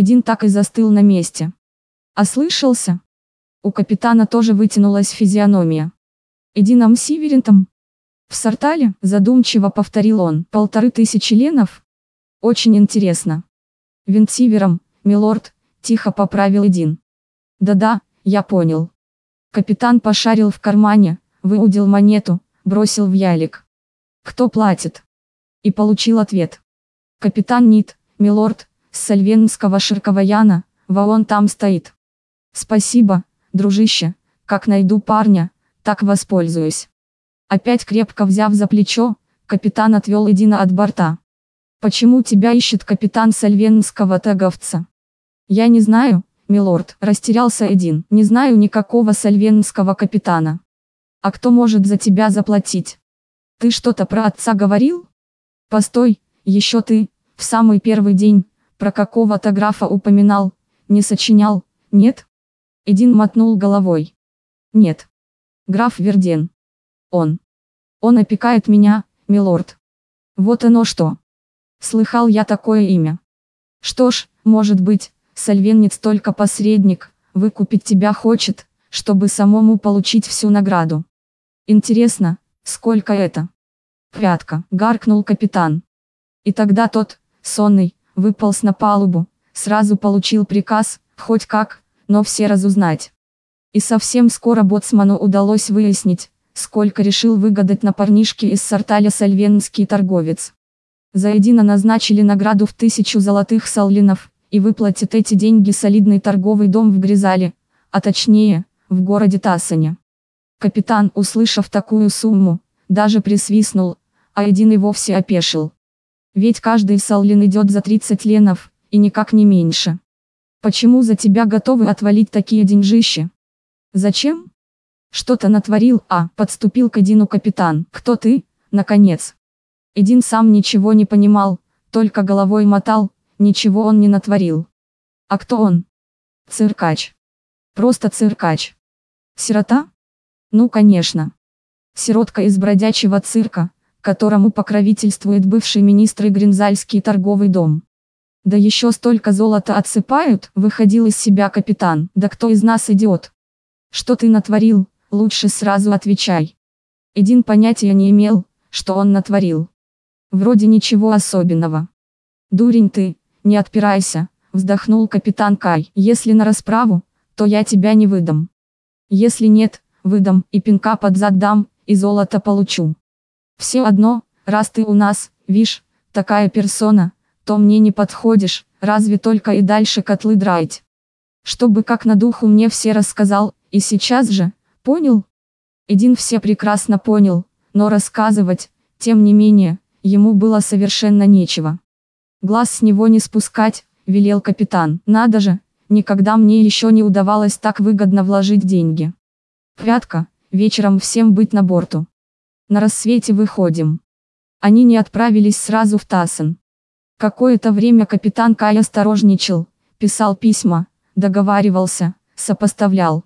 Эдин так и застыл на месте. Ослышался? У капитана тоже вытянулась физиономия. Эдином Сиверентом? В Сартале, задумчиво повторил он, полторы тысячи ленов? Очень интересно. Винтсивером, милорд, тихо поправил Эдин. Да-да, я понял. Капитан пошарил в кармане, выудил монету, бросил в ялик. Кто платит? И получил ответ. Капитан Нит, милорд, с сальвенского ширковаяна, вон там стоит. Спасибо, дружище, как найду парня, так воспользуюсь. Опять крепко взяв за плечо, капитан отвел Эдина от борта. Почему тебя ищет капитан сальвенского таговца? Я не знаю, милорд, растерялся Эдин, не знаю никакого сальвенского капитана. А кто может за тебя заплатить? Ты что-то про отца говорил? Постой, еще ты, в самый первый день, про какого-то графа упоминал, не сочинял, нет? Эдин мотнул головой. Нет. Граф Верден. Он. Он опекает меня, милорд. Вот оно что. Слыхал я такое имя. Что ж, может быть, Сальвенец только посредник, выкупить тебя хочет, чтобы самому получить всю награду. Интересно, сколько это? Пятка, гаркнул капитан. И тогда тот, сонный, выполз на палубу, сразу получил приказ, хоть как, но все разузнать. И совсем скоро боцману удалось выяснить, сколько решил выгадать на парнишке из Сарталя сальвенский торговец. За едино назначили награду в тысячу золотых саллинов, и выплатит эти деньги солидный торговый дом в Гризале, а точнее, в городе Тассане. Капитан, услышав такую сумму, даже присвистнул, а один и вовсе опешил. Ведь каждый саллин идет за 30 ленов, и никак не меньше. Почему за тебя готовы отвалить такие деньжищи? Зачем? Что-то натворил, а, подступил к Эдину капитан. Кто ты, наконец? Эдин сам ничего не понимал, только головой мотал, ничего он не натворил. А кто он? Циркач. Просто циркач. Сирота? Ну конечно. Сиротка из бродячего цирка, которому покровительствует бывший министр и Гринзальский торговый дом. Да еще столько золота отсыпают, выходил из себя капитан. Да кто из нас идиот? Что ты натворил, лучше сразу отвечай. Эдин понятия не имел, что он натворил. Вроде ничего особенного. Дурень ты, не отпирайся, вздохнул капитан Кай. Если на расправу, то я тебя не выдам. Если нет, выдам, и пинка под зад дам, и золото получу. Все одно, раз ты у нас, вишь, такая персона, то мне не подходишь, разве только и дальше котлы драить. Чтобы как на духу мне все рассказал, и сейчас же, понял? Эдин все прекрасно понял, но рассказывать, тем не менее, ему было совершенно нечего. Глаз с него не спускать, велел капитан. Надо же, никогда мне еще не удавалось так выгодно вложить деньги. Пятка, вечером всем быть на борту. На рассвете выходим. Они не отправились сразу в Тассен. Какое-то время капитан Кай осторожничал, писал письма, договаривался, сопоставлял.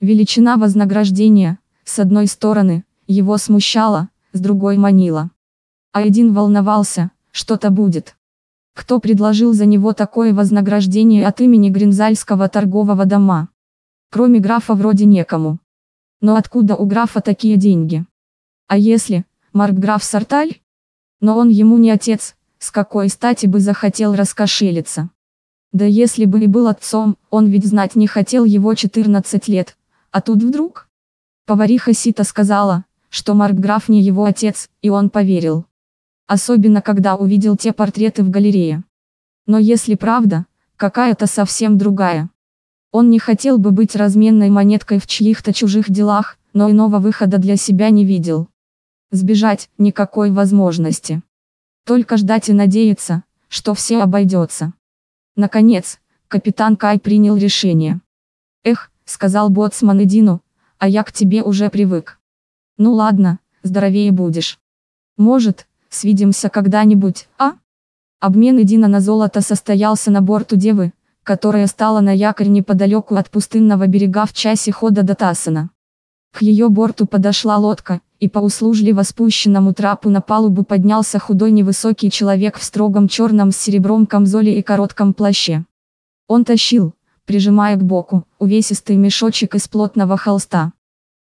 Величина вознаграждения, с одной стороны, его смущала, с другой манила. А один волновался, что-то будет. Кто предложил за него такое вознаграждение от имени Гринзальского торгового дома? Кроме графа вроде некому. Но откуда у графа такие деньги? А если, Маркграф Сарталь? Но он ему не отец, с какой стати бы захотел раскошелиться? Да если бы и был отцом, он ведь знать не хотел его 14 лет. А тут вдруг? Повариха Сита сказала, что Маркграф не его отец, и он поверил. Особенно когда увидел те портреты в галерее. Но если правда, какая-то совсем другая. Он не хотел бы быть разменной монеткой в чьих-то чужих делах, но иного выхода для себя не видел. Сбежать – никакой возможности. Только ждать и надеяться, что все обойдется. Наконец, капитан Кай принял решение. «Эх», – сказал боцман Эдину, – «а я к тебе уже привык». «Ну ладно, здоровее будешь». «Может, свидимся когда-нибудь, а?» Обмен Эдина на золото состоялся на борту Девы, которая стала на якорь неподалеку от пустынного берега в часе хода до Тассена. К ее борту подошла лодка, и по услужливо спущенному трапу на палубу поднялся худой невысокий человек в строгом черном с серебром камзоле и коротком плаще. Он тащил, прижимая к боку, увесистый мешочек из плотного холста.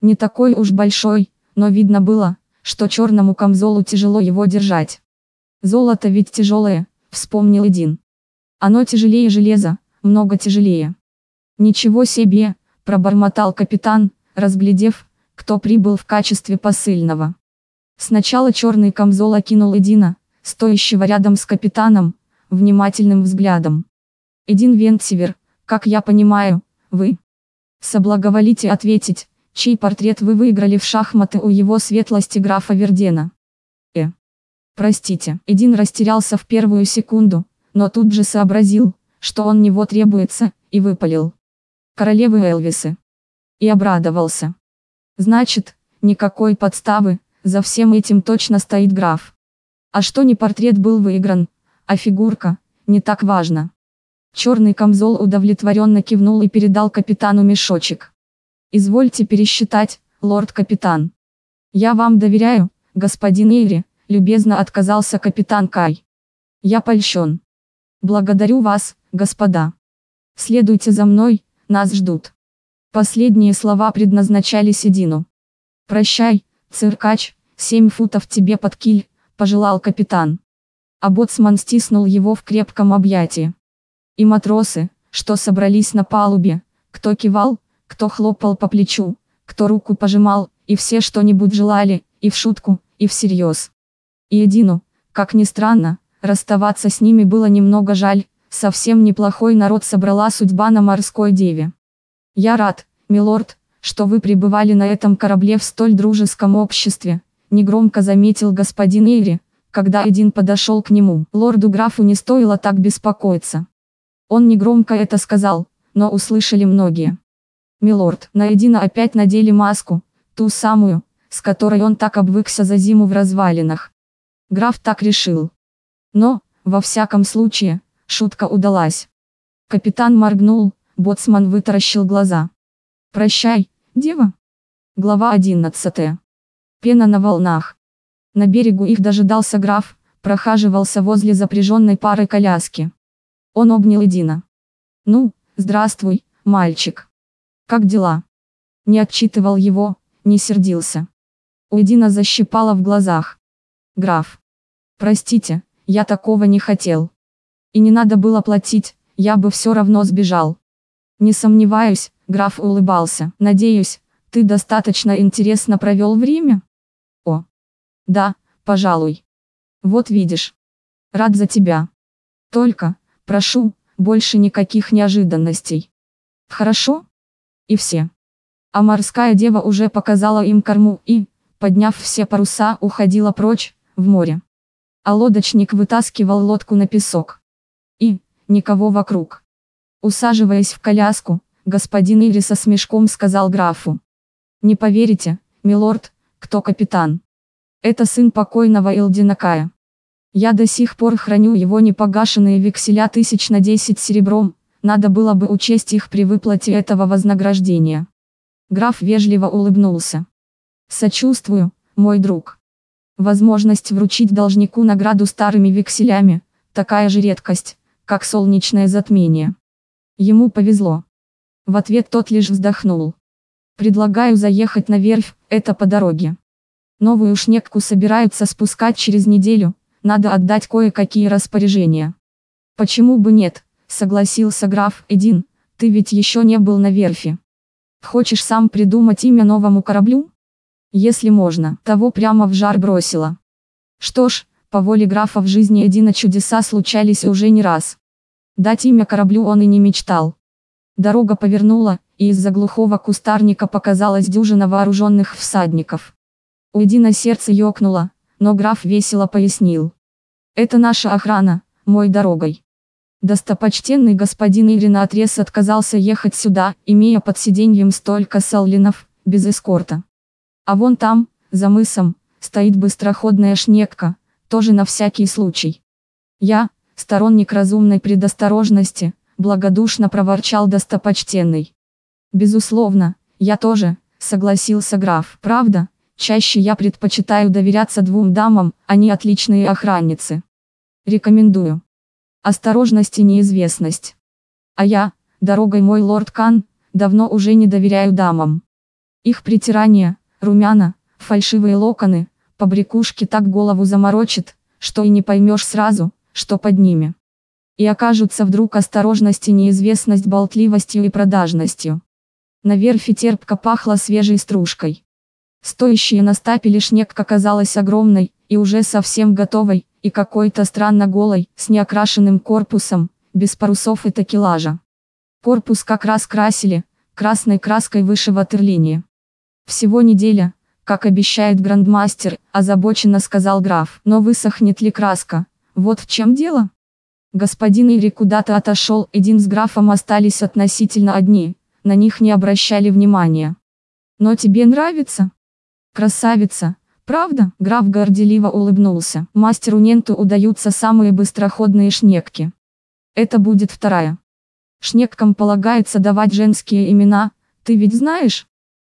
Не такой уж большой, но видно было, что черному камзолу тяжело его держать. Золото ведь тяжелое, вспомнил Эдин. Оно тяжелее железа, много тяжелее. Ничего себе, пробормотал капитан, разглядев, кто прибыл в качестве посыльного. Сначала черный камзол окинул Эдина, стоящего рядом с капитаном, внимательным взглядом. Эдин Вентсивер, как я понимаю, вы. Соблаговолите ответить, чей портрет вы выиграли в шахматы у его светлости графа Вердена. Э. Простите, Эдин растерялся в первую секунду, но тут же сообразил, что он него требуется, и выпалил. Королевы Элвисы. И обрадовался. Значит, никакой подставы, за всем этим точно стоит граф. А что не портрет был выигран, а фигурка, не так важно. Черный камзол удовлетворенно кивнул и передал капитану мешочек. Извольте пересчитать, лорд-капитан. Я вам доверяю, господин Эйри, любезно отказался капитан Кай. Я польщен. Благодарю вас, господа. Следуйте за мной, нас ждут. Последние слова предназначались Эдину. Прощай, циркач, семь футов тебе под киль, пожелал капитан. А боцман стиснул его в крепком объятии. И матросы, что собрались на палубе, кто кивал, кто хлопал по плечу, кто руку пожимал, и все что-нибудь желали, и в шутку, и всерьез. И Эдину, как ни странно, расставаться с ними было немного жаль, совсем неплохой народ собрала судьба на морской деве. Я рад, милорд, что вы пребывали на этом корабле в столь дружеском обществе, негромко заметил господин Эйри, когда Эдин подошел к нему. Лорду-графу не стоило так беспокоиться. Он негромко это сказал, но услышали многие. Милорд, на Эдина опять надели маску, ту самую, с которой он так обвыкся за зиму в развалинах. Граф так решил. Но, во всяком случае, шутка удалась. Капитан моргнул, боцман вытаращил глаза. «Прощай, дева». Глава 11. Пена на волнах. На берегу их дожидался граф, прохаживался возле запряженной пары коляски. Он обнял Эдина. «Ну, здравствуй, мальчик». Как дела? Не отчитывал его, не сердился. У Эдина защипало в глазах. Граф. Простите, я такого не хотел. И не надо было платить, я бы все равно сбежал. Не сомневаюсь, граф улыбался. Надеюсь, ты достаточно интересно провел время? О. Да, пожалуй. Вот видишь. Рад за тебя. Только, прошу, больше никаких неожиданностей. Хорошо? и все. А морская дева уже показала им корму и, подняв все паруса, уходила прочь, в море. А лодочник вытаскивал лодку на песок. И, никого вокруг. Усаживаясь в коляску, господин Ири со смешком сказал графу. Не поверите, милорд, кто капитан. Это сын покойного Илдинакая. Я до сих пор храню его непогашенные векселя тысяч на десять серебром, надо было бы учесть их при выплате этого вознаграждения. Граф вежливо улыбнулся. Сочувствую, мой друг. Возможность вручить должнику награду старыми векселями, такая же редкость, как солнечное затмение. Ему повезло. В ответ тот лишь вздохнул. Предлагаю заехать на верфь, это по дороге. Новую шнекку собираются спускать через неделю, надо отдать кое-какие распоряжения. Почему бы нет, согласился граф Эдин, ты ведь еще не был на верфи. Хочешь сам придумать имя новому кораблю? Если можно, того прямо в жар бросила. Что ж, по воле графа в жизни Эдина чудеса случались уже не раз. Дать имя кораблю он и не мечтал. Дорога повернула, и из-за глухого кустарника показалась дюжина вооруженных всадников. У Эдина сердце ёкнуло, но граф весело пояснил. Это наша охрана, мой дорогой. Достопочтенный господин Ирина отрез отказался ехать сюда, имея под сиденьем столько саллинов, без эскорта. А вон там, за мысом, стоит быстроходная шнекка, тоже на всякий случай. Я, сторонник разумной предосторожности, благодушно проворчал достопочтенный. Безусловно, я тоже, согласился граф. Правда, чаще я предпочитаю доверяться двум дамам, они отличные охранницы. Рекомендую. Осторожность и неизвестность. А я, дорогой мой лорд Кан, давно уже не доверяю дамам. Их притирание, румяна, фальшивые локоны, побрякушки так голову заморочит, что и не поймешь сразу, что под ними. И окажутся вдруг осторожность неизвестность болтливостью и продажностью. На верфи терпко пахло свежей стружкой. Стоящая на стапеле шнек казалась огромной, и уже совсем готовой, и какой-то странно голой, с неокрашенным корпусом, без парусов и такелажа. Корпус как раз красили, красной краской выше ватерлинии. Всего неделя, как обещает грандмастер, озабоченно сказал граф. Но высохнет ли краска? Вот в чем дело. Господин Ири куда-то отошел, Эдин с графом остались относительно одни, на них не обращали внимания. Но тебе нравится? Красавица, правда? Граф горделиво улыбнулся. Мастеру Ненту удаются самые быстроходные шнекки. Это будет вторая. Шнеккам полагается давать женские имена, ты ведь знаешь?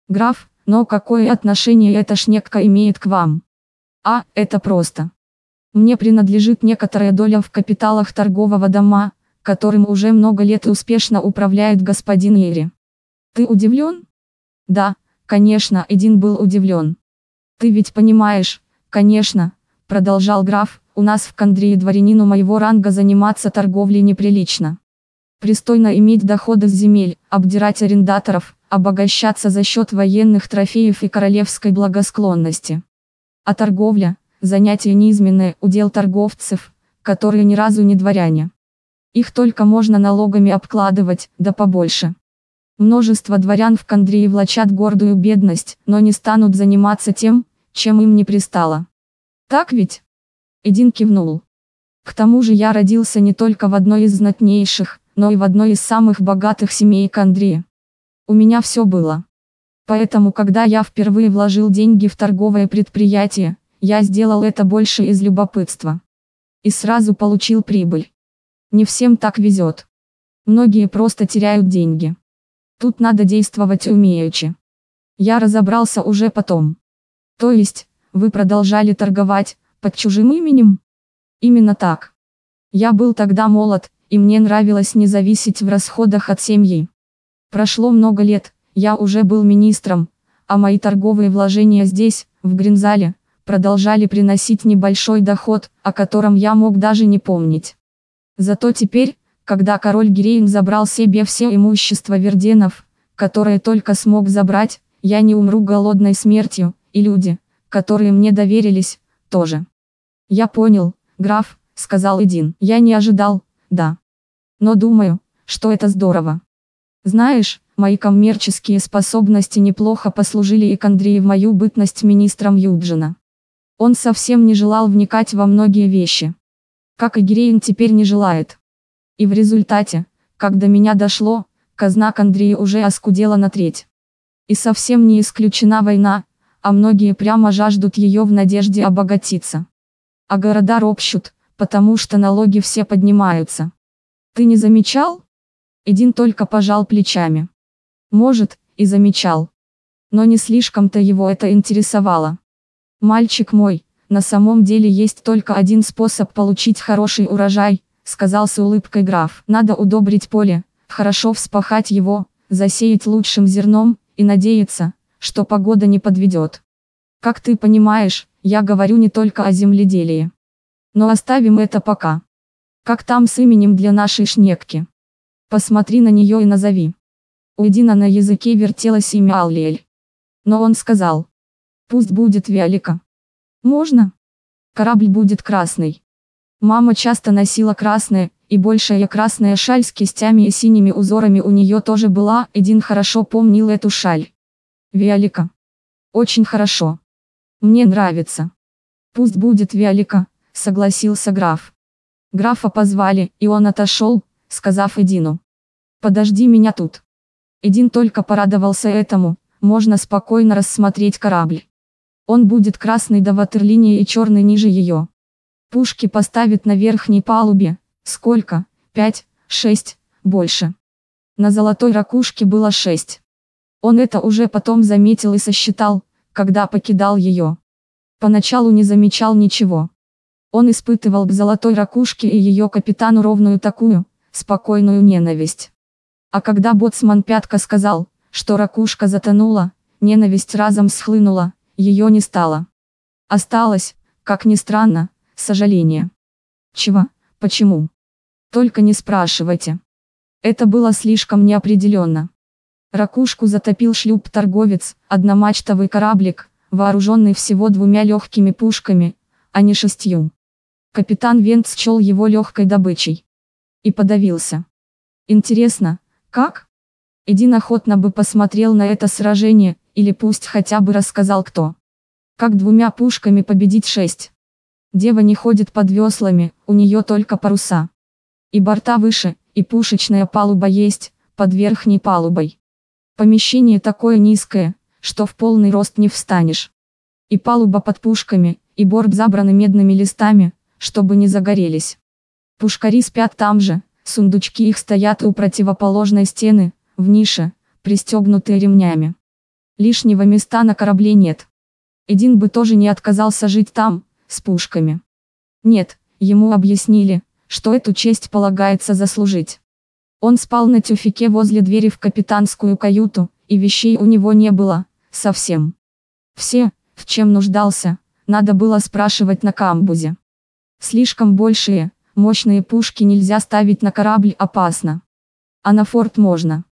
Граф, но какое отношение эта шнекка имеет к вам? А, это просто. Мне принадлежит некоторая доля в капиталах торгового дома, которым уже много лет успешно управляет господин Ири. Ты удивлен? Да, конечно, Эдин был удивлен. Ты ведь понимаешь, конечно, продолжал граф, у нас в Кандрии дворянину моего ранга заниматься торговлей неприлично. Пристойно иметь доходы с земель, обдирать арендаторов, обогащаться за счет военных трофеев и королевской благосклонности. А торговля – занятие неизменное, удел торговцев, которые ни разу не дворяне. Их только можно налогами обкладывать, да побольше. Множество дворян в Кандрии влачат гордую бедность, но не станут заниматься тем, чем им не пристало. Так ведь? Эдин кивнул. К тому же я родился не только в одной из знатнейших, но и в одной из самых богатых семей Кандрии. У меня все было. Поэтому когда я впервые вложил деньги в торговое предприятие, я сделал это больше из любопытства. И сразу получил прибыль. Не всем так везет. Многие просто теряют деньги. Тут надо действовать умеючи. Я разобрался уже потом. То есть, вы продолжали торговать, под чужим именем? Именно так. Я был тогда молод, и мне нравилось не зависеть в расходах от семьи. Прошло много лет, я уже был министром, а мои торговые вложения здесь, в Гринзале, продолжали приносить небольшой доход, о котором я мог даже не помнить. Зато теперь, когда король Гирейн забрал себе все имущество Верденов, которое только смог забрать, я не умру голодной смертью, и люди, которые мне доверились, тоже. Я понял, граф, сказал Эдин. Я не ожидал, да. Но думаю, что это здорово. Знаешь, мои коммерческие способности неплохо послужили и Кондрии в мою бытность министром Юджина. Он совсем не желал вникать во многие вещи. Как и Гирейн теперь не желает. И в результате, до меня дошло, казна Кондрии уже оскудела на треть. И совсем не исключена война, а многие прямо жаждут ее в надежде обогатиться. А города ропщут, потому что налоги все поднимаются. Ты не замечал? Эдин только пожал плечами. Может, и замечал. Но не слишком-то его это интересовало. Мальчик мой, на самом деле есть только один способ получить хороший урожай, сказал с улыбкой граф. Надо удобрить поле, хорошо вспахать его, засеять лучшим зерном, и надеяться, что погода не подведет. Как ты понимаешь, я говорю не только о земледелии. Но оставим это пока. Как там с именем для нашей шнекки? Посмотри на нее и назови. У Эдина на языке вертелось имя Аллиэль. Но он сказал. Пусть будет Виолика. Можно? Корабль будет красный. Мама часто носила красное, и большая красная шаль с кистями и синими узорами у нее тоже была, Эдин хорошо помнил эту шаль. Виолика. Очень хорошо. Мне нравится. Пусть будет Виолика, согласился граф. Графа позвали, и он отошел, сказав Эдину. «Подожди меня тут». Эдин только порадовался этому, можно спокойно рассмотреть корабль. Он будет красный до ватерлинии и черный ниже ее. Пушки поставит на верхней палубе, сколько, пять, шесть, больше. На золотой ракушке было шесть. Он это уже потом заметил и сосчитал, когда покидал ее. Поначалу не замечал ничего. Он испытывал к золотой ракушке и ее капитану ровную такую, спокойную ненависть. А когда боцман Пятка сказал, что ракушка затонула, ненависть разом схлынула, ее не стало. Осталось, как ни странно, сожаление. Чего? Почему? Только не спрашивайте. Это было слишком неопределенно. Ракушку затопил шлюп-торговец, одномачтовый кораблик, вооруженный всего двумя легкими пушками, а не шестью. Капитан Вент счел его легкой добычей. И подавился. Интересно, как? Эдин охотно бы посмотрел на это сражение, или пусть хотя бы рассказал кто. Как двумя пушками победить шесть. Дева не ходит под веслами, у нее только паруса. И борта выше, и пушечная палуба есть, под верхней палубой. Помещение такое низкое, что в полный рост не встанешь. И палуба под пушками, и борт забраны медными листами, чтобы не загорелись. Пушкари спят там же, сундучки их стоят у противоположной стены, в нише, пристегнутые ремнями. Лишнего места на корабле нет. Эдин бы тоже не отказался жить там, с пушками. Нет, ему объяснили, что эту честь полагается заслужить. Он спал на тюфике возле двери в капитанскую каюту, и вещей у него не было, совсем. Все, в чем нуждался, надо было спрашивать на камбузе. Слишком большие, мощные пушки нельзя ставить на корабль опасно. А на форт можно.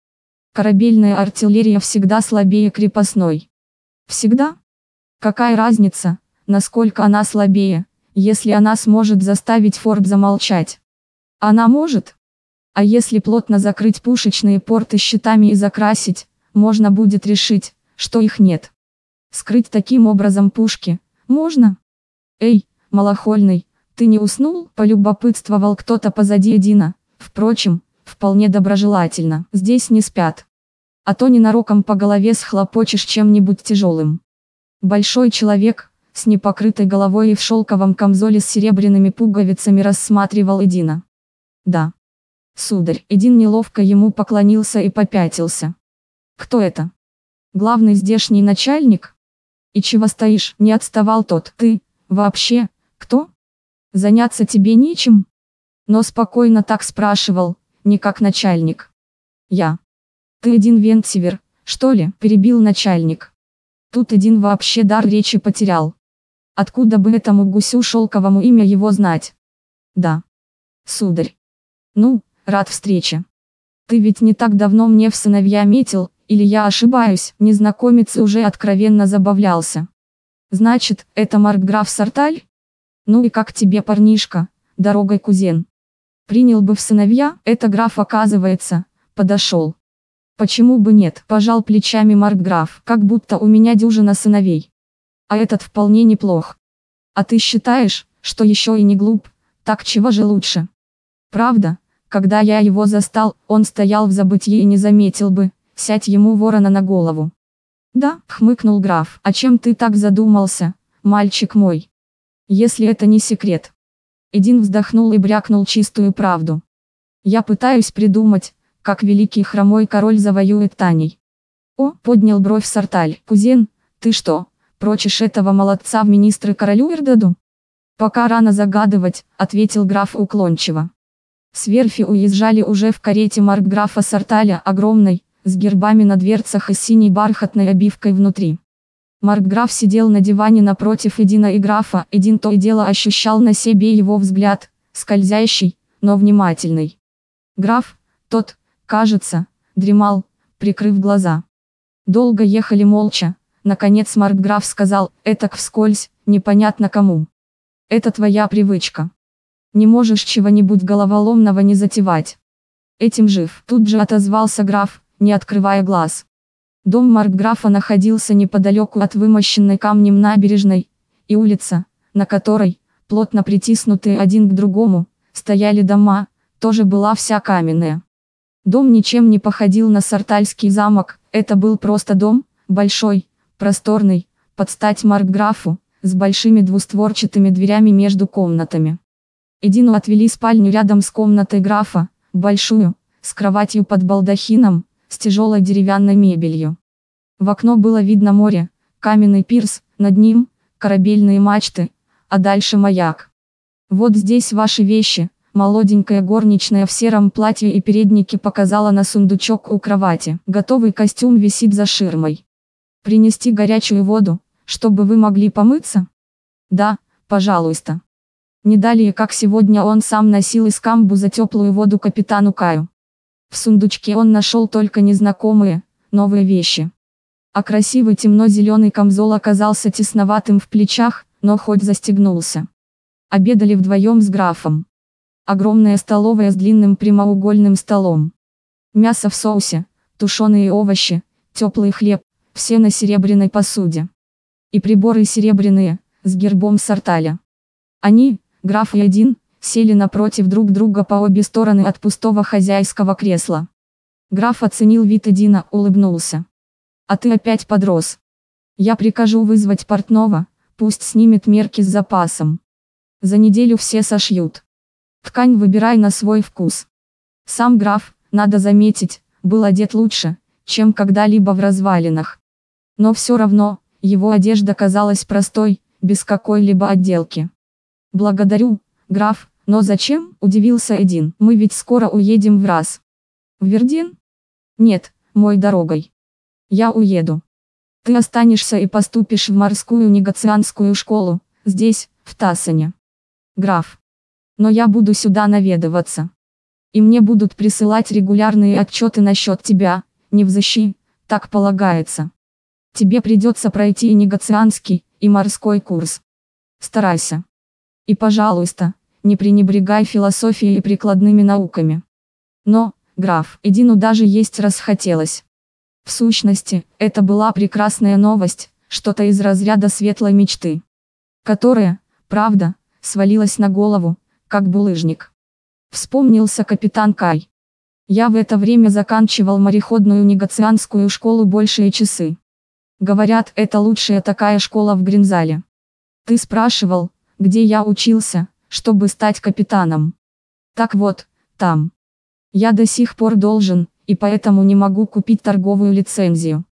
Корабельная артиллерия всегда слабее крепостной. Всегда? Какая разница, насколько она слабее, если она сможет заставить форт замолчать? Она может? А если плотно закрыть пушечные порты щитами и закрасить, можно будет решить, что их нет. Скрыть таким образом пушки, можно? Эй, малохольный, ты не уснул? Полюбопытствовал кто-то позади Дина. Впрочем, вполне доброжелательно. Здесь не спят. А то ненароком по голове схлопочешь чем-нибудь тяжелым. Большой человек, с непокрытой головой и в шелковом камзоле с серебряными пуговицами рассматривал Эдина. Да. Сударь, Эдин неловко ему поклонился и попятился. Кто это? Главный здешний начальник? И чего стоишь? Не отставал тот. Ты, вообще, кто? Заняться тебе нечем? Но спокойно так спрашивал, не как начальник. Я. Ты один Вентсивер, что ли? Перебил начальник. Тут один вообще дар речи потерял. Откуда бы этому гусю шелковому имя его знать? Да. Сударь. Ну, Рад встрече. Ты ведь не так давно мне в сыновья метил, или я ошибаюсь, незнакомец уже откровенно забавлялся. Значит, это Маркграф Сарталь? Ну и как тебе парнишка, дорогой кузен? Принял бы в сыновья, это граф оказывается, подошел. Почему бы нет, пожал плечами Маркграф, как будто у меня дюжина сыновей. А этот вполне неплох. А ты считаешь, что еще и не глуп, так чего же лучше? Правда, когда я его застал, он стоял в забытье и не заметил бы, сядь ему ворона на голову. Да, хмыкнул граф, а чем ты так задумался, мальчик мой? Если это не секрет. Эдин вздохнул и брякнул чистую правду. Я пытаюсь придумать, как великий хромой король завоюет Таней. О, поднял бровь Сарталь, кузен, ты что, прочишь этого молодца в министры королю Эрдаду? Пока рано загадывать, ответил граф уклончиво. С верфи уезжали уже в карете маркграфа Сарталя, огромной, с гербами на дверцах и синей бархатной обивкой внутри. Маркграф сидел на диване напротив Эдина и графа, Эдин то и дело ощущал на себе его взгляд, скользящий, но внимательный. Граф, тот, кажется, дремал, прикрыв глаза. Долго ехали молча, наконец Маркграф сказал, это вскользь, непонятно кому. Это твоя привычка. Не можешь чего-нибудь головоломного не затевать. Этим жив. Тут же отозвался граф, не открывая глаз. Дом Маркграфа находился неподалеку от вымощенной камнем набережной, и улица, на которой, плотно притиснутые один к другому, стояли дома, тоже была вся каменная. Дом ничем не походил на Сартальский замок, это был просто дом, большой, просторный, под стать Маркграфу, с большими двустворчатыми дверями между комнатами. Эдину отвели спальню рядом с комнатой графа, большую, с кроватью под балдахином, с тяжелой деревянной мебелью. В окно было видно море, каменный пирс, над ним, корабельные мачты, а дальше маяк. «Вот здесь ваши вещи», молоденькая горничная в сером платье и переднике показала на сундучок у кровати. Готовый костюм висит за ширмой. Принести горячую воду, чтобы вы могли помыться? Да, пожалуйста. Не далее как сегодня он сам носил из камбуза теплую воду капитану Каю. В сундучке он нашел только незнакомые, новые вещи. А красивый темно-зеленый камзол оказался тесноватым в плечах, но хоть застегнулся. Обедали вдвоем с графом. Огромная столовая с длинным прямоугольным столом. Мясо в соусе, тушеные овощи, теплый хлеб, все на серебряной посуде. И приборы серебряные, с гербом Сарталя. Они, граф и один, сели напротив друг друга по обе стороны от пустого хозяйского кресла. Граф оценил вид Эдина, улыбнулся. А ты опять подрос. Я прикажу вызвать портного, пусть снимет мерки с запасом. За неделю все сошьют. Ткань выбирай на свой вкус. Сам граф, надо заметить, был одет лучше, чем когда-либо в развалинах. Но все равно, его одежда казалась простой, без какой-либо отделки. «Благодарю, граф, но зачем?» – удивился Эдин. «Мы ведь скоро уедем в раз». «В Вердин?» «Нет, мой дорогой. Я уеду. Ты останешься и поступишь в морскую негацианскую школу, здесь, в Тассане. Граф. Но я буду сюда наведываться. И мне будут присылать регулярные отчеты насчет тебя, не взыщи, так полагается. Тебе придется пройти и негацианский, и морской курс. Старайся. И пожалуйста, не пренебрегай философией и прикладными науками. Но, граф, Эдину даже есть расхотелось. В сущности, это была прекрасная новость, что-то из разряда светлой мечты. Которая, правда, свалилась на голову, как булыжник. Вспомнился капитан Кай. Я в это время заканчивал мореходную негацианскую школу большие часы. Говорят, это лучшая такая школа в Гринзале. Ты спрашивал, где я учился, чтобы стать капитаном. Так вот, там. Я до сих пор должен, и поэтому не могу купить торговую лицензию.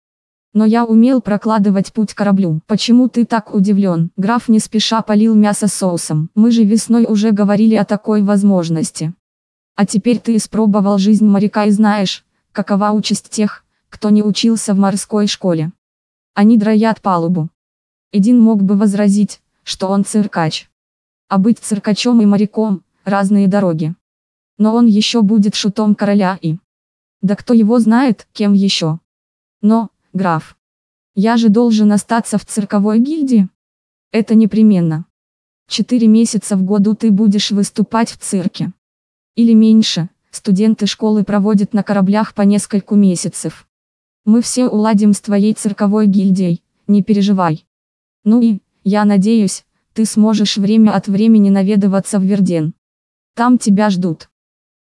Но я умел прокладывать путь кораблю. Почему ты так удивлен? Граф не спеша полил мясо соусом. Мы же весной уже говорили о такой возможности. А теперь ты испробовал жизнь моряка и знаешь, какова участь тех, кто не учился в морской школе. Они дроят палубу. Эдин мог бы возразить, что он циркач. А быть циркачом и моряком – разные дороги. Но он еще будет шутом короля и... Да кто его знает, кем еще. Но, граф, я же должен остаться в цирковой гильдии. Это непременно. Четыре месяца в году ты будешь выступать в цирке. Или меньше, студенты школы проводят на кораблях по нескольку месяцев. Мы все уладим с твоей цирковой гильдией, не переживай. Ну и, я надеюсь, ты сможешь время от времени наведываться в Верден. Там тебя ждут.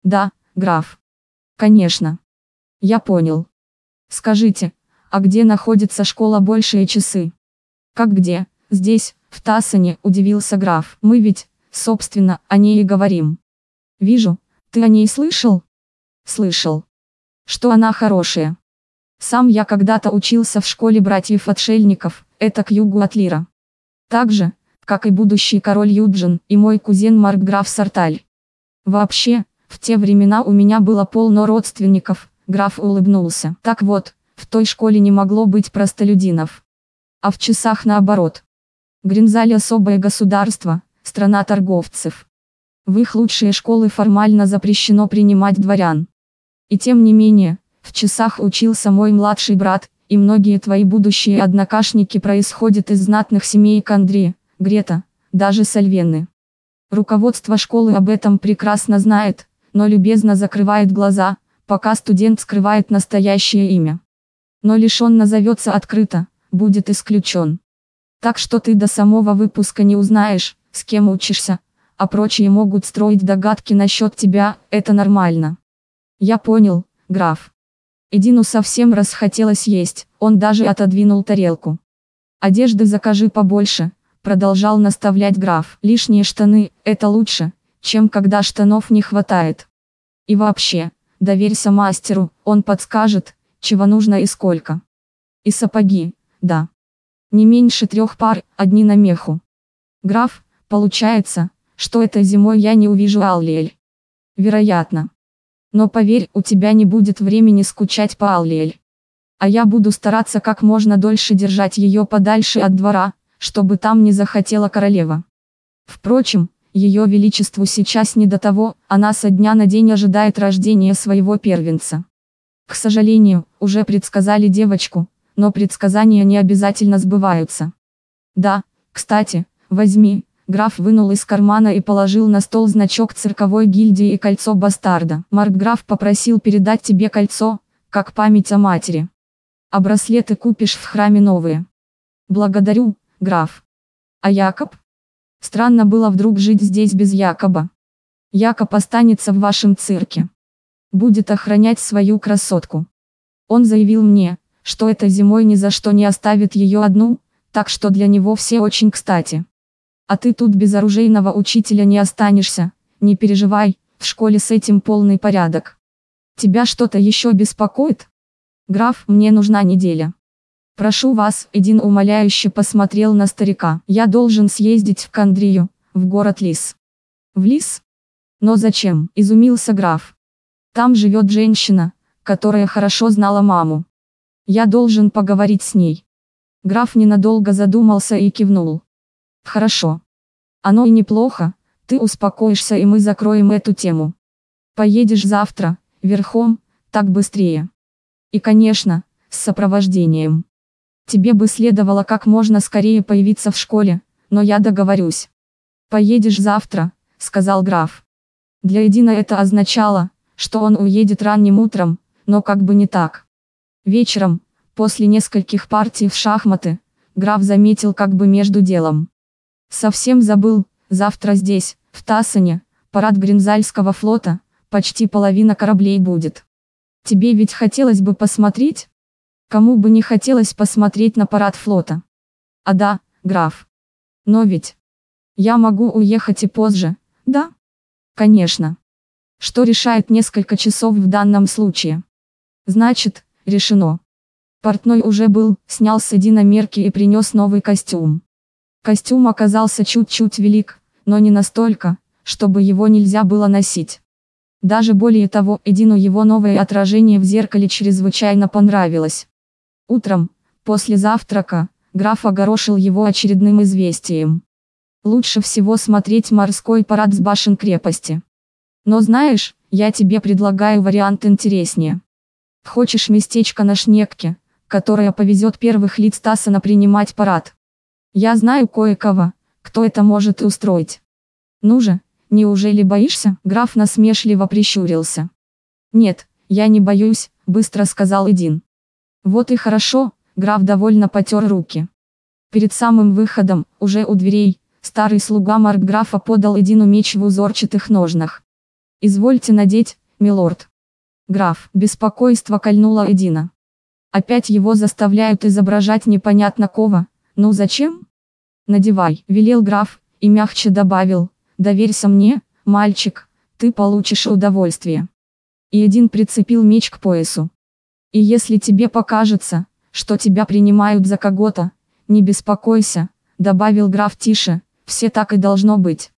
Да, граф. Конечно. Я понял. Скажите, а где находится школа большие часы? Как где? Здесь, в Тассане, удивился граф. Мы ведь, собственно, о ней и говорим. Вижу, ты о ней слышал? Слышал. Что она хорошая. Сам я когда-то учился в школе братьев-отшельников, это к югу от Лира. Так же, как и будущий король Юджин и мой кузен Маркграф Сарталь. Вообще, в те времена у меня было полно родственников, Граф улыбнулся. Так вот, в той школе не могло быть простолюдинов. А в часах наоборот. Гринзаль особое государство, страна торговцев. В их лучшие школы формально запрещено принимать дворян. И тем не менее, в часах учился мой младший брат, и многие твои будущие однокашники происходят из знатных семей Кандри, Грета, даже Сальвены. Руководство школы об этом прекрасно знает, но любезно закрывает глаза, пока студент скрывает настоящее имя. Но лишь он назовется открыто, будет исключен. Так что ты до самого выпуска не узнаешь, с кем учишься, а прочие могут строить догадки насчет тебя, это нормально. Я понял, граф. Эдину совсем расхотелось есть, он даже отодвинул тарелку. Одежды закажи побольше, продолжал наставлять граф. Лишние штаны, это лучше, чем когда штанов не хватает. И вообще, Доверься мастеру, он подскажет, чего нужно и сколько. И сапоги, да. Не меньше трех пар, одни на меху. Граф, получается, что этой зимой я не увижу Аллиэль. Вероятно. Но поверь, у тебя не будет времени скучать по Аллиэль. А я буду стараться как можно дольше держать ее подальше от двора, чтобы там не захотела королева. Впрочем, ее величеству сейчас не до того, она со дня на день ожидает рождения своего первенца. К сожалению, уже предсказали девочку, но предсказания не обязательно сбываются. Да, кстати, возьми, граф вынул из кармана и положил на стол значок цирковой гильдии и кольцо бастарда. Маркграф попросил передать тебе кольцо, как память о матери. А браслеты купишь в храме новые. Благодарю, граф. А Якоб? Странно было вдруг жить здесь без Якоба. Якоб останется в вашем цирке. Будет охранять свою красотку. Он заявил мне, что этой зимой ни за что не оставит ее одну, так что для него все очень кстати. А ты тут без оружейного учителя не останешься, не переживай, в школе с этим полный порядок. Тебя что-то еще беспокоит? Граф, мне нужна неделя. Прошу вас, Эдин умоляюще посмотрел на старика. Я должен съездить в Кандрию, в город Лис. В Лис? Но зачем? Изумился граф. Там живет женщина, которая хорошо знала маму. Я должен поговорить с ней. Граф ненадолго задумался и кивнул. Хорошо. Оно и неплохо, ты успокоишься и мы закроем эту тему. Поедешь завтра, верхом, так быстрее. И конечно, с сопровождением. Тебе бы следовало как можно скорее появиться в школе, но я договорюсь. Поедешь завтра, сказал граф. Для Эдина это означало, что он уедет ранним утром, но как бы не так. Вечером, после нескольких партий в шахматы, граф заметил как бы между делом. Совсем забыл, завтра здесь, в Тассане, парад Гринзальского флота, почти половина кораблей будет. Тебе ведь хотелось бы посмотреть? Кому бы не хотелось посмотреть на парад флота? А да, граф. Но ведь... Я могу уехать и позже, да? Конечно. Что решает несколько часов в данном случае? Значит, решено. Портной уже был, снял с Эдина мерки и принес новый костюм. Костюм оказался чуть-чуть велик, но не настолько, чтобы его нельзя было носить. Даже более того, Эдину его новое отражение в зеркале чрезвычайно понравилось. Утром, после завтрака, граф огорошил его очередным известием. Лучше всего смотреть морской парад с башен крепости. Но знаешь, я тебе предлагаю вариант интереснее. Хочешь местечко на Шнекке, которое повезет первых лиц Тассана принимать парад? Я знаю кое-кого, кто это может устроить. Ну же, неужели боишься? Граф насмешливо прищурился. Нет, я не боюсь, быстро сказал Эдин. Вот и хорошо, граф довольно потер руки. Перед самым выходом, уже у дверей, старый слуга Маркграфа подал Эдину меч в узорчатых ножнах. «Извольте надеть, милорд». Граф, беспокойство кольнуло Эдина. Опять его заставляют изображать непонятно кого, ну зачем? Надевай, велел граф, и мягче добавил, доверься мне, мальчик, ты получишь удовольствие. И один прицепил меч к поясу. И если тебе покажется, что тебя принимают за кого-то, не беспокойся, добавил граф тише, все так и должно быть.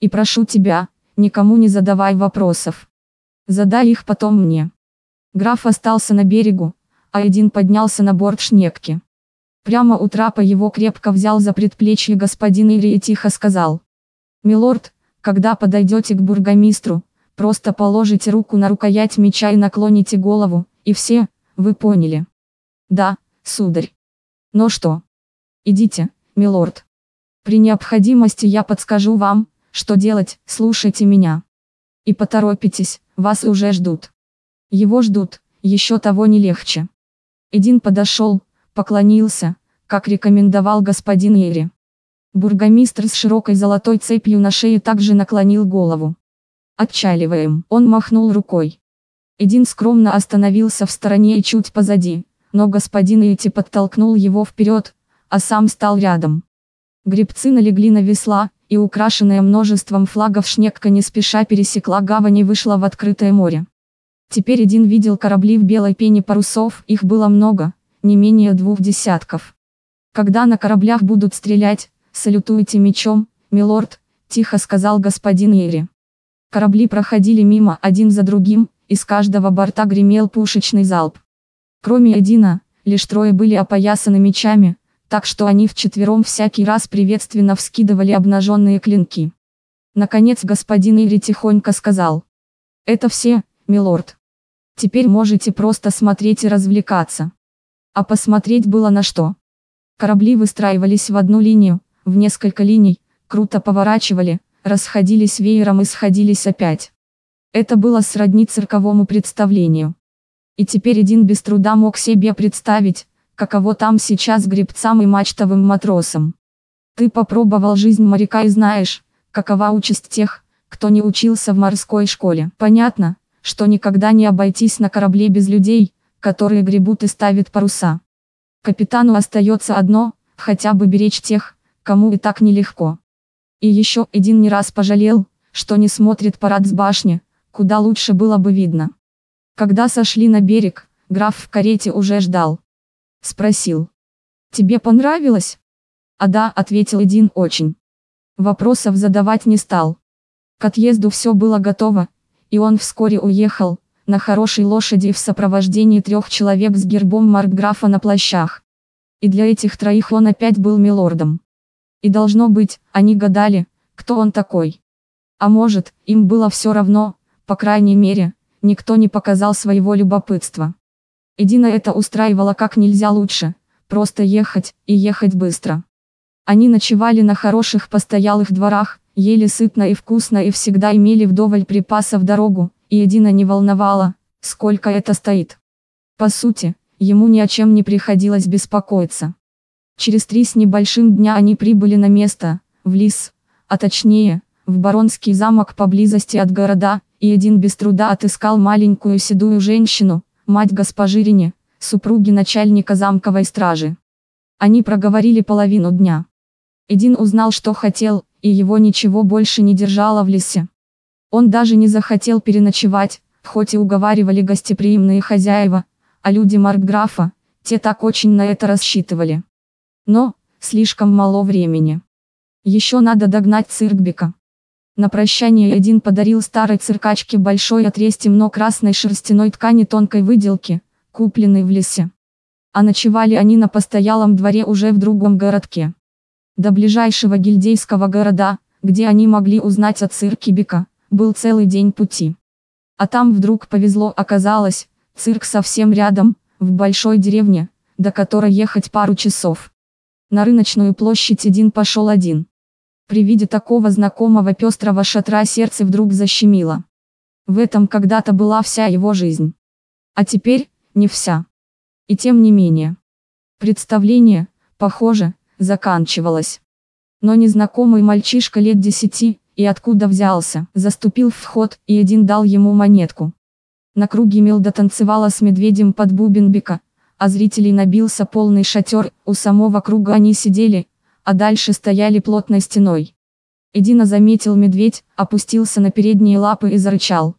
И прошу тебя, никому не задавай вопросов. Задай их потом мне. Граф остался на берегу, а один поднялся на борт шнекки. Прямо у трапа его крепко взял за предплечье господин Ири и тихо сказал. «Милорд, когда подойдете к бургомистру, просто положите руку на рукоять меча и наклоните голову, и все, вы поняли». «Да, сударь». «Ну что?» «Идите, милорд. При необходимости я подскажу вам, что делать, слушайте меня. И поторопитесь, вас уже ждут. Его ждут, еще того не легче. Эдин подошел, поклонился, как рекомендовал господин Ири. Бургомистр с широкой золотой цепью на шее также наклонил голову. Отчаливаем, он махнул рукой. Эдин скромно остановился в стороне и чуть позади, но господин Ити подтолкнул его вперед, а сам стал рядом. Гребцы налегли на весла, и украшенная множеством флагов Шнекка не спеша пересекла гавань и вышла в открытое море. Теперь Эдин видел корабли в белой пене парусов, их было много, не менее двух десятков. Когда на кораблях будут стрелять, салютуйте мечом, милорд, тихо сказал господин Ири. Корабли проходили мимо один за другим, и с каждого борта гремел пушечный залп. Кроме Эдина, лишь трое были опоясаны мечами, так что они вчетвером всякий раз приветственно вскидывали обнаженные клинки. Наконец господин Ири тихонько сказал. «Это все, милорд. Теперь можете просто смотреть и развлекаться». А посмотреть было на что. Корабли выстраивались в одну линию, в несколько линий, круто поворачивали, расходились веером и сходились опять. Это было сродни цирковому представлению. И теперь один без труда мог себе представить, каково там сейчас гребцам и мачтовым матросам. Ты попробовал жизнь моряка и знаешь, какова участь тех, кто не учился в морской школе. Понятно, что никогда не обойтись на корабле без людей, которые гребут и ставят паруса. Капитану остается одно, хотя бы беречь тех, кому и так нелегко. И еще один не раз пожалел, что не смотрит парад с башни, куда лучше было бы видно. Когда сошли на берег, граф в карете уже ждал. Спросил. «Тебе понравилось?» «А да», — ответил Эдин очень. Вопросов задавать не стал. К отъезду все было готово, и он вскоре уехал, на хорошей лошади в сопровождении трех человек с гербом маркграфа на плащах. И для этих троих он опять был милордом. И должно быть, они гадали, кто он такой. А может, им было все равно, по крайней мере, никто не показал своего любопытства. Эдина это устраивало как нельзя лучше, просто ехать, и ехать быстро. Они ночевали на хороших постоялых дворах, ели сытно и вкусно и всегда имели вдоволь припасов дорогу, и Едина не волновало, сколько это стоит. По сути, ему ни о чем не приходилось беспокоиться. Через три с небольшим дня они прибыли на место, в Лис, а точнее, в Баронский замок поблизости от города, и один без труда отыскал маленькую седую женщину, мать госпожи Рине, супруги начальника замковой стражи. Они проговорили половину дня. Эдин узнал, что хотел, и его ничего больше не держало в лесе. Он даже не захотел переночевать, хоть и уговаривали гостеприимные хозяева, а люди Маркграфа, те так очень на это рассчитывали. Но, слишком мало времени. Еще надо догнать Циркбека. На прощание один подарил старой циркачке большой отрез темно-красной шерстяной ткани тонкой выделки, купленной в лесе. А ночевали они на постоялом дворе уже в другом городке. До ближайшего гильдейского города, где они могли узнать о цирке Бека, был целый день пути. А там вдруг повезло оказалось, цирк совсем рядом, в большой деревне, до которой ехать пару часов. На рыночную площадь один пошел один. При виде такого знакомого пестрого шатра сердце вдруг защемило. В этом когда-то была вся его жизнь. А теперь, не вся. И тем не менее. Представление, похоже, заканчивалось. Но незнакомый мальчишка лет десяти, и откуда взялся, заступил в вход, и один дал ему монетку. На круге Милда танцевала с медведем под бубен бика, а зрителей набился полный шатер, у самого круга они сидели, а дальше стояли плотной стеной. Эдина заметил медведь, опустился на передние лапы и зарычал.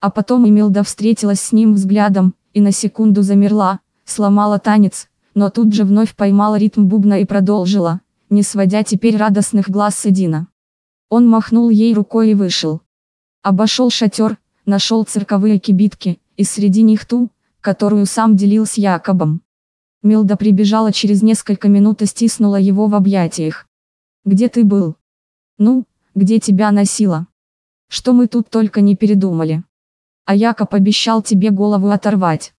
А потом Эмилда встретилась с ним взглядом, и на секунду замерла, сломала танец, но тут же вновь поймала ритм бубна и продолжила, не сводя теперь радостных глаз с Эдина. Он махнул ей рукой и вышел. Обошел шатер, нашел цирковые кибитки, и среди них ту, которую сам делил с Якобом. Милда прибежала через несколько минут и стиснула его в объятиях. «Где ты был?» «Ну, где тебя носила?» «Что мы тут только не передумали?» «А Якоб обещал тебе голову оторвать».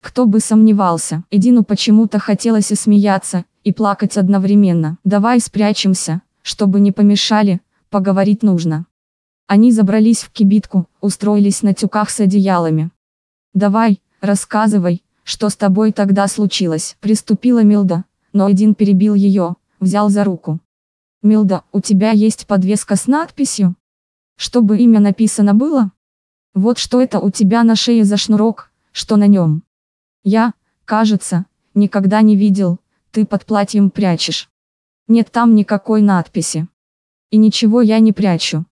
Кто бы сомневался, Эдину почему-то хотелось и смеяться, и плакать одновременно. «Давай спрячемся, чтобы не помешали», Поговорить нужно. Они забрались в кибитку, устроились на тюках с одеялами. «Давай, рассказывай, что с тобой тогда случилось?» Приступила Милда, но один перебил ее, взял за руку. «Милда, у тебя есть подвеска с надписью? Чтобы имя написано было? Вот что это у тебя на шее за шнурок, что на нем? Я, кажется, никогда не видел, ты под платьем прячешь. Нет там никакой надписи. И ничего я не прячу.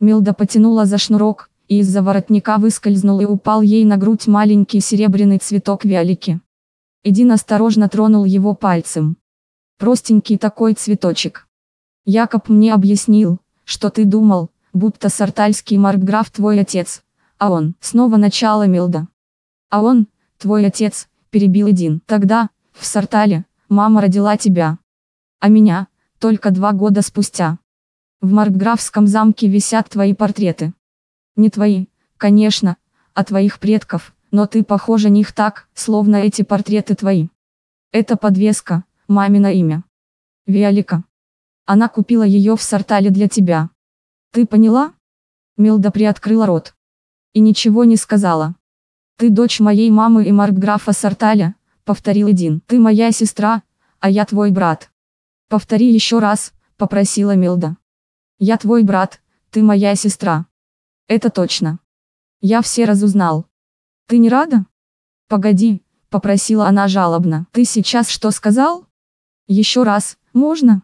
Милда потянула за шнурок, и из-за воротника выскользнул и упал ей на грудь маленький серебряный цветок виолики. Эдин осторожно тронул его пальцем. Простенький такой цветочек. Якоб мне объяснил, что ты думал, будто сартальский маркграф твой отец, а он, снова начало Милда. А он, твой отец, перебил Эдин. Тогда, в Сартале, мама родила тебя. А меня, только два года спустя. В Маркграфском замке висят твои портреты. Не твои, конечно, а твоих предков, но ты похожа них так, словно эти портреты твои. Это подвеска, мамино имя. Виолика. Она купила ее в Сартале для тебя. Ты поняла? Милда приоткрыла рот. И ничего не сказала. Ты дочь моей мамы и маркграфа Сарталя, повторил Эдин. Ты моя сестра, а я твой брат. Повтори еще раз, попросила Милда. Я твой брат, ты моя сестра. Это точно. Я все разузнал. Ты не рада? Погоди, попросила она жалобно. Ты сейчас что сказал? Еще раз, можно?